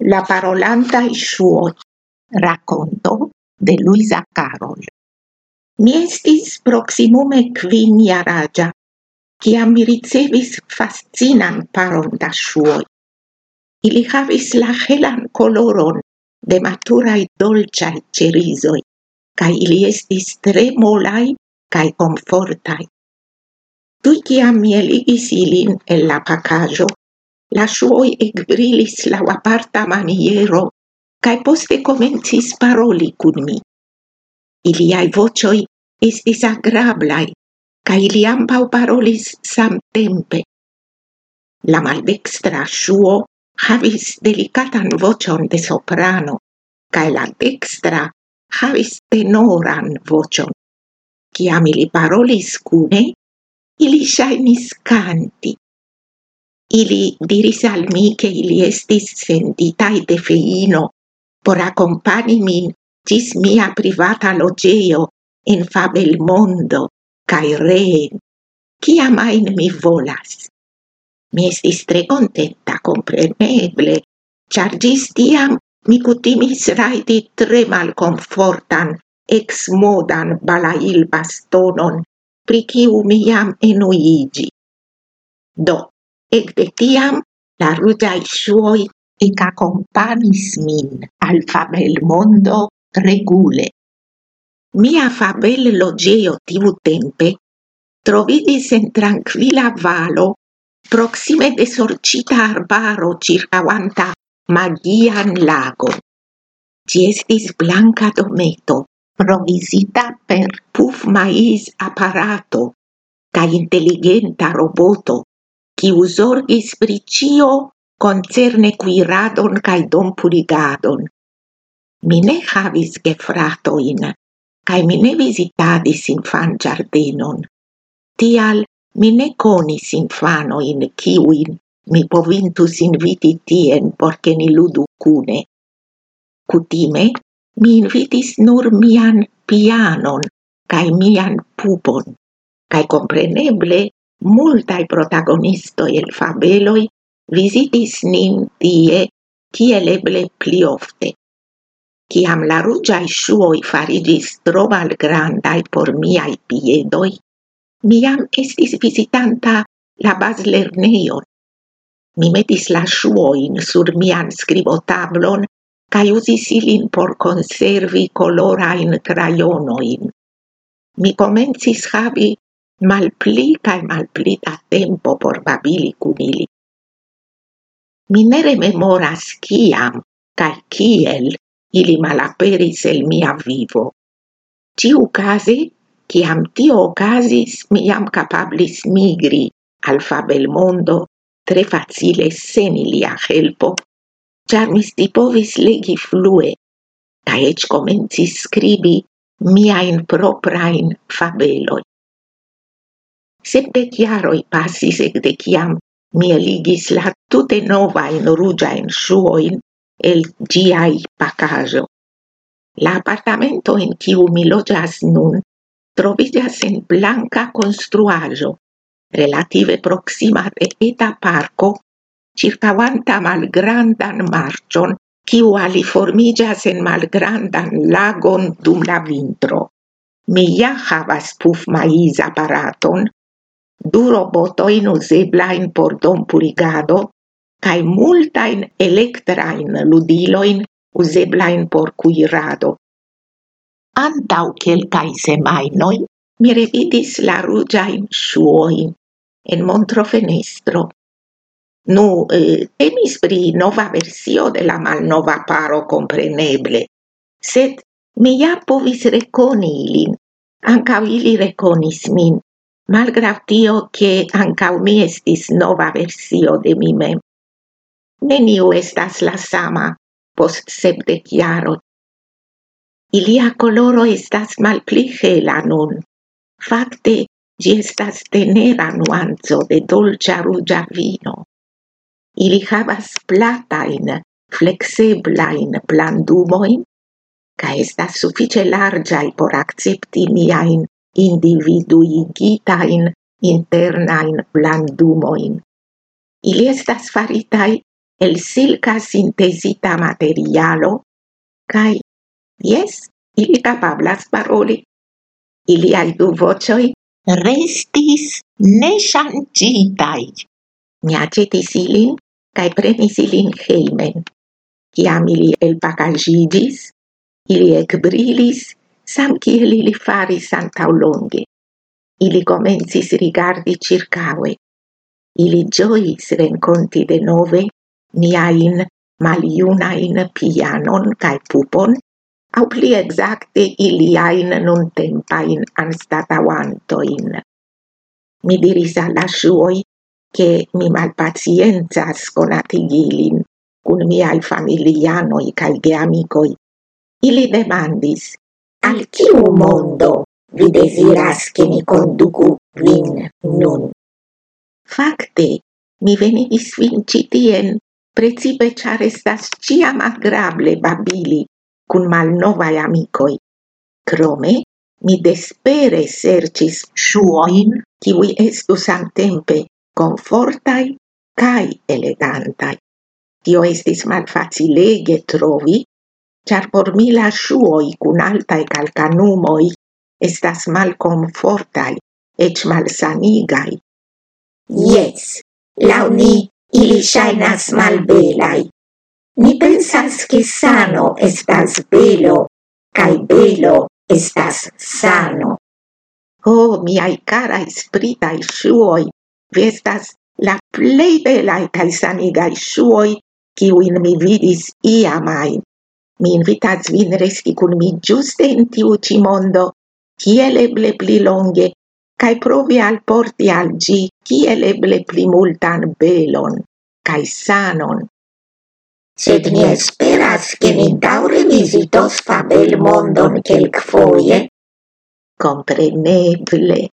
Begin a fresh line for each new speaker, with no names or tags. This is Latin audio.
La parolanta suo racconto de Luisa Carol. Mi estis proximume quin iaragia, ciam mi ricevis fascinan paron da suoi. Ili havis la helan coloron de maturai dolciai cerisoi, ca ili estis tre molai cae confortai. Tui ciam mi eligis ilin el la pacajo, la shuoi ecbrilis la aparta maniero, cae poste comencis paroli cun mi. Iliai vocioi estis agrablai, cae ili ambau parolis sam tempe. La maldextra shuo havis delicatan vocion de soprano, cae la dextra havis tenoran vocion. Ciam ili parolis cune, ili shainis canti ili diris al mi che ili estis senditai de feino por accompani min gis mia privata logeo in fabel mondo cae reen, ciam ain mi volas. Mi estis tre contenta, compreneble, char gis tiam mi cutimis raidi tre malconfortan, ex modan balail bastonon, pri ciu mi jam enuigi. Do, Ecde tiam la rudai suoi ec accompanis min al fabelmondo regule. Mia fabel loĝejo tiutempe trovidis en tranquilla valo proxime de sorcita arbaro circavanta magian lago. Ci estis blanca dometo, provisita per puf mais apparato, ca intelligenta roboto, qui usorgis pricio concerne cuiradon cae dompuligadon. Mi ne havis gefratoin, cae mi ne visitadis infan giardenon. Tial mi ne conis infanoin ciuin mi povintus inviti tien porce ni ludu cune. Cutime mi invitis nur mian pianon cae mian pupon, cae compreneble multai protagonistoi el fabeloi visitis nin tie kiel eble pli ofte. Ciam la rugiai suoi farigis tro malgrandai por miai piedoi, miam estis visitanta la baslerneion. Mi metis la suoin sur mian scribotablon cae usis ilin por conservi colorain crayonoin. Mi comencis habi malpli cae malpli da tempo por babili cun ili. Mi ne rememoras ciam cae ciel ili malaperis el mia vivo. Ciu case, ciam tio ocasis, mi jam capablis migri al fabel mondo tre facile sen ilia helpo, char mi stipovis legi flue, ca ec comencis scribi miain proprain fabeloi. Sepdec jaroi pasis ecde ciam mi eligis la tute novain rugiaen suoin el giai pacajo. La appartamento in ciu mi logias nun trovigas en blanca construajo, relative proxima de eta parco, circavanta malgrandan marcion, ciu aliformigas en malgrandan lagon dum la vintro. Mi ja havas puf mais apparaton, du robotoin useblain por dompurigado, cae multain electrain ludiloin useblain por cuirado. Antau quelcae semainoi, mi revidis la rugiain suoin en montrofenestro. Nu, eh, temis pri nova versio de la malnova paro compreneble, sed mi ja povis reconi ilin, ancau ili reconis min, malgrat tio che ancau mi estis nova versio de mi mem. Neniu estas la sama post sepdek jaroj. Ilia coloro estas malpli hela nun. Fakte, gi estas tenera nuanzo de dolcia rugia vino. Ili havas platain, flexeblain plandumoin, ca estas suffice largiai por accepti miain individuigitain internain blandumoin. Ili estas faritai el silca sintesita materialo, kai yes, ili capablas paroli. Iliai du vocioi restis neshangitai. Mi acetis ilin, kai prenis ilin heimen. Ciam ili elpacagigis, ili ecbrilis, sam kiel ili faris antau longe. Ili comencis rigardi circaue. Ili giois renconti de nove miain maliunain pianon cae pupon, au pli exacte iliain non tempain anstatauantoin. Mi diris alla suoi che mi malpacienzas conatigilin cun miai familianoi cae geamicoi. Ili demandis, al ciu mondo vi desiras che mi conducu vin nun? Facte, mi venigis vin citien, precipe char estas ciam agrable babili cun malnovae amicoi. Crome, mi despere sercis shuoin, kiwi estu samtempe confortai cae elegantai. Tio estis malfacilege trovi, char por mi la shuoi cun altae calcanumoi estas malconfortai, ec malsanigai.
Yes, launi ili shainas mal belai. Ni pensas che sano estas belo, cae belo estas sano.
Oh, miai carai spritai shuoi, vi estas la plei belai cae sanigai shuoi, ciuin mi vidis iamain mi invitas vin resti cun mi giuste in tiu ci mondo, kiel eble pli longe, cae provi al porti al gi kiel eble pli multan belon, cae sanon.
Sed mi esperas che mi daure visitos fabel mondon quelc foie.
Compreneble.